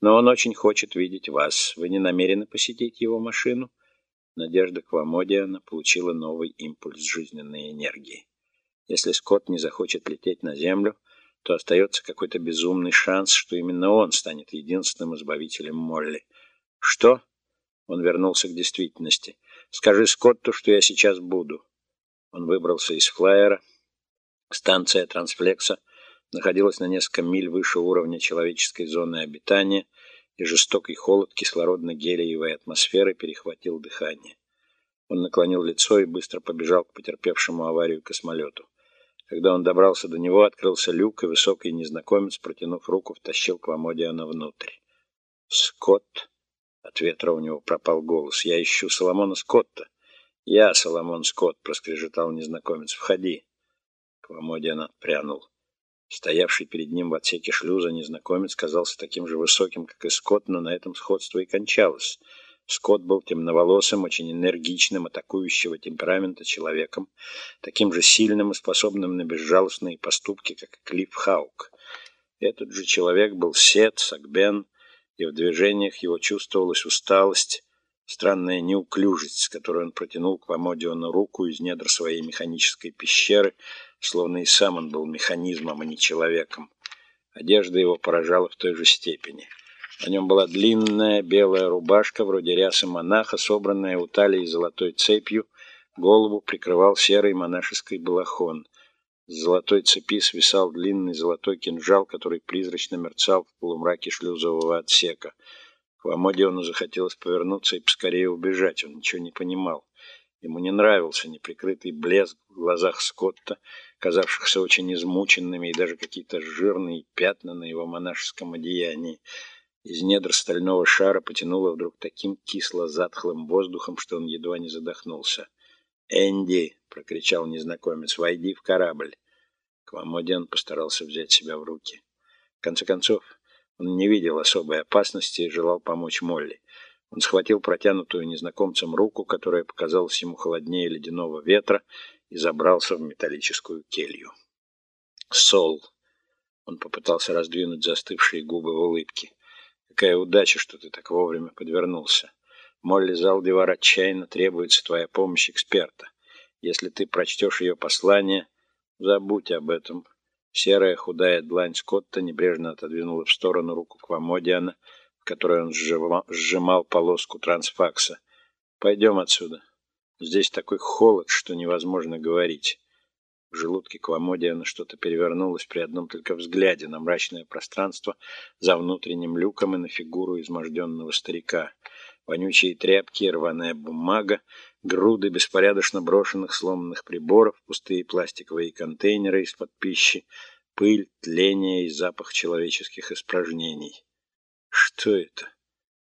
Но он очень хочет видеть вас. Вы не намерены посетить его машину?» Надежда Квамодиана получила новый импульс жизненной энергии. Если Скотт не захочет лететь на Землю, то остается какой-то безумный шанс, что именно он станет единственным избавителем Молли. «Что?» Он вернулся к действительности. «Скажи Скотту, что я сейчас буду». Он выбрался из флайера. Станция трансфлекса находилась на несколько миль выше уровня человеческой зоны обитания, и жестокий холод кислородно-гелиевой атмосферы перехватил дыхание. Он наклонил лицо и быстро побежал к потерпевшему аварию космолету. Когда он добрался до него, открылся люк, и высокий незнакомец, протянув руку, втащил Квамодиана внутрь. «Скотт?» От ветра у него пропал голос. «Я ищу Соломона Скотта». «Я Соломон Скотт», — проскрежетал незнакомец. «Входи». Квамодиан отпрянул. Стоявший перед ним в отсеке шлюза незнакомец казался таким же высоким, как и Скотт, но на этом сходство и кончалось. Скотт был темноволосым, очень энергичным, атакующего темперамента человеком, таким же сильным и способным на безжалостные поступки, как и Клифф Хаук. Этот же человек был Сет, Сагбен, и в движениях его чувствовалась усталость, странная неуклюжесть, с которой он протянул к Вамодиону руку из недр своей механической пещеры, словно и сам он был механизмом, а не человеком. Одежда его поражала в той же степени. На нем была длинная белая рубашка, вроде рясы монаха, собранная у талии золотой цепью, голову прикрывал серый монашеский балахон. С золотой цепи свисал длинный золотой кинжал, который призрачно мерцал в полумраке шлюзового отсека. К Амодиону захотелось повернуться и поскорее убежать. Он ничего не понимал. Ему не нравился неприкрытый блеск в глазах Скотта, казавшихся очень измученными, и даже какие-то жирные пятна на его монашеском одеянии. Из недр стального шара потянуло вдруг таким кисло-затхлым воздухом, что он едва не задохнулся. «Энди!» — прокричал незнакомец. «Войди в корабль!» Квамодиан постарался взять себя в руки. В конце концов, он не видел особой опасности и желал помочь Молли. Он схватил протянутую незнакомцем руку, которая показалась ему холоднее ледяного ветра, и забрался в металлическую келью. «Сол!» Он попытался раздвинуть застывшие губы в улыбке. «Какая удача, что ты так вовремя подвернулся!» Молли Залдивар отчаянно требуется твоя помощь эксперта. Если ты прочтешь ее послание, забудь об этом. Серая худая длань Скотта небрежно отодвинула в сторону руку Квамодиана, в которой он сжимал, полоску трансфакса. Пойдем отсюда. Здесь такой холод, что невозможно говорить. В желудке Квамодиана что-то перевернулось при одном только взгляде на мрачное пространство за внутренним люком и на фигуру изможденного старика — вонючие тряпки, рваная бумага, груды беспорядочно брошенных сломанных приборов, пустые пластиковые контейнеры из-под пищи, пыль, тление и запах человеческих испражнений. Что это?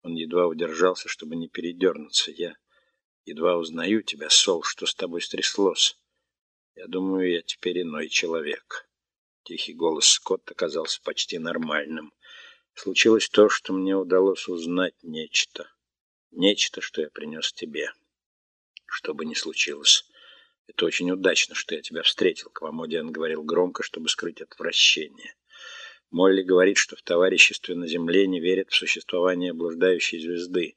Он едва удержался, чтобы не передернуться. Я едва узнаю тебя, Сол, что с тобой стряслось. Я думаю, я теперь иной человек. Тихий голос Скотта оказался почти нормальным. Случилось то, что мне удалось узнать нечто. Нечто, что я принес тебе. Что бы ни случилось. Это очень удачно, что я тебя встретил, Квамодиан говорил громко, чтобы скрыть отвращение. Молли говорит, что в товариществе на земле не верят в существование блуждающей звезды.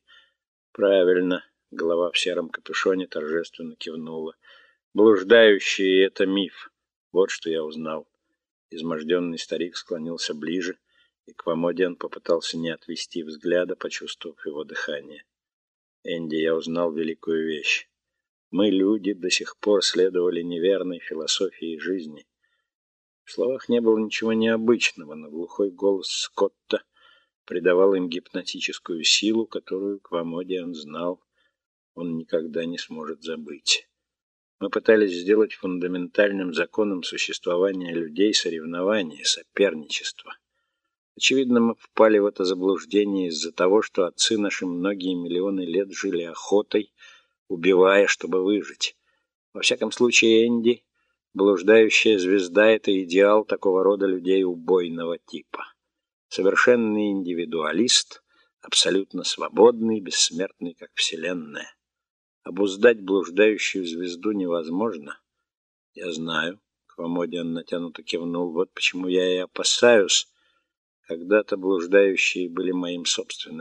Правильно, голова в сером капюшоне торжественно кивнула. Блуждающие — это миф. Вот что я узнал. Изможденный старик склонился ближе, и Квамодиан попытался не отвести взгляда, почувствовав его дыхание. Энди, я узнал великую вещь. Мы, люди, до сих пор следовали неверной философии жизни. В словах не было ничего необычного, но глухой голос Скотта придавал им гипнотическую силу, которую Квамодиан знал, он никогда не сможет забыть. Мы пытались сделать фундаментальным законом существования людей соревнования, соперничество. Очевидно, мы впали в это заблуждение из-за того, что отцы наши многие миллионы лет жили охотой, убивая, чтобы выжить. Во всяком случае, Энди, блуждающая звезда — это идеал такого рода людей убойного типа. Совершенный индивидуалист, абсолютно свободный, бессмертный, как Вселенная. Обуздать блуждающую звезду невозможно. Я знаю, Квамодиан натянуто кивнул, вот почему я и опасаюсь, Когда-то блуждающие были моим собственным.